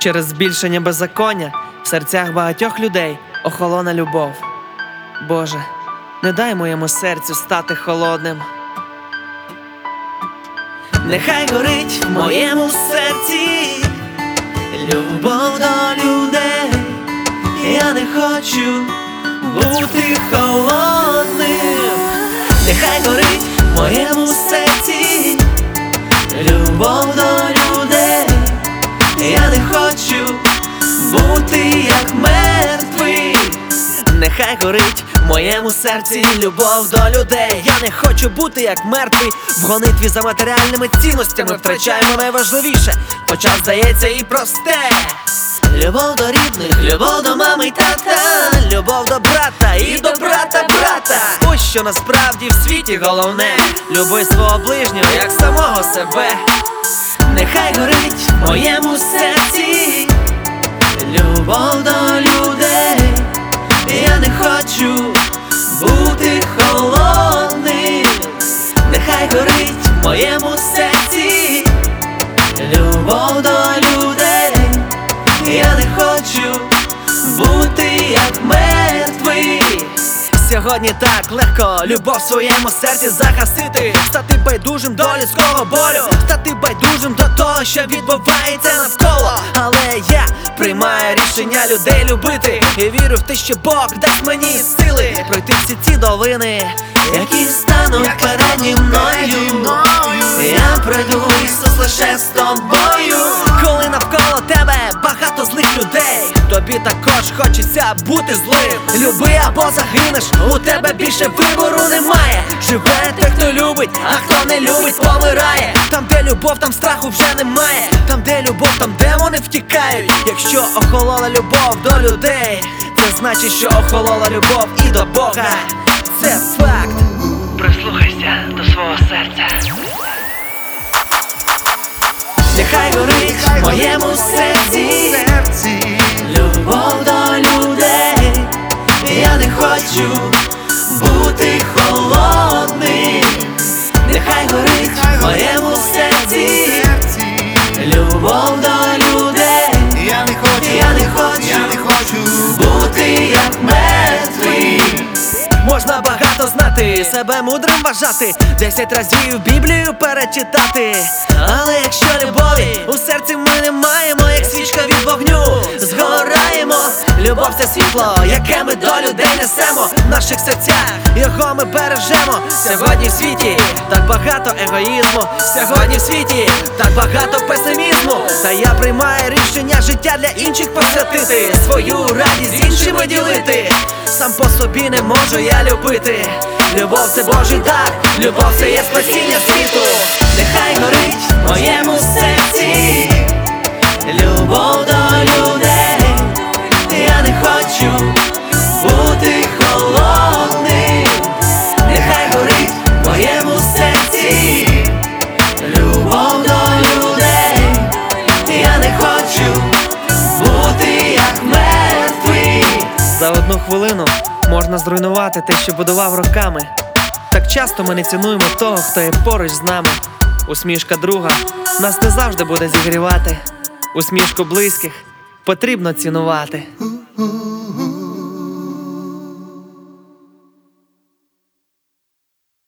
Через збільшення беззаконня в серцях багатьох людей охолона любов. Боже, не дай моєму серцю стати холодним. Нехай горить в моєму серці любов до людей. Я не хочу бути холодним. Нехай горить в моєму серці любов до людей. Я не хочу бути як мертвий в гонитві за матеріальними цінностями. Втрачаємо найважливіше, хоча здається і просте. Любов до рідних, любов до мами й тата, любов до брата і до брата брата. Ось що насправді в світі головне. Люби свого ближнього, як самого себе. Хочу бути холодним. Нехай горить в моєму серці любов до людей. Я не хочу бути як мертвий. Сьогодні так легко любов в своєму серці загасити, стати байдужим до людського болю, стати байдужим до того, що відбувається навколо. Але я приймаю рішення людей любити і вірю в те, що Бог дасть мені сили пройти всі ці долини, які стануть переді мною. Я пройду Ісус лише з тобою. Коли навколо тебе багато злих людей, тобі також хочеться бути злим. Люби або загинеш, у тебе більше вибору немає. Живе те, хто любить, а хто не любить, помирає. Любов, там страху вже немає. Там, де любов, там демони втікають. Якщо охолола любов до людей, це значить, що охолола любов і до Бога. Це факт. Прислухайся до свого серця. Нехай горить в моєму серці любов до людей. Я не хочу бути як мертвий. Можна багато знати, себе мудрим вважати, десять разів Біблію перечитати. Але якщо любові у серці ми не маємо, як свічка від вогню, згораємо. Любов це світло, яке ми до людей несемо в наших серцях, його ми бережемо. Сьогодні в світі так багато егоїзму. Сьогодні в світі так багато песимізму. Та я приймаю рішення життя для інших посвятити, свою радість з іншими ділити. Сам по собі не можу я любити. Любов це Божий дар, любов це є спасіння світу. Нехай горить моєму серці. Одну хвилину можна зруйнувати те, що будував роками. Так часто ми не цінуємо того, хто є поруч з нами. Усмішка друга нас не завжди буде зігрівати. Усмішку близьких потрібно цінувати.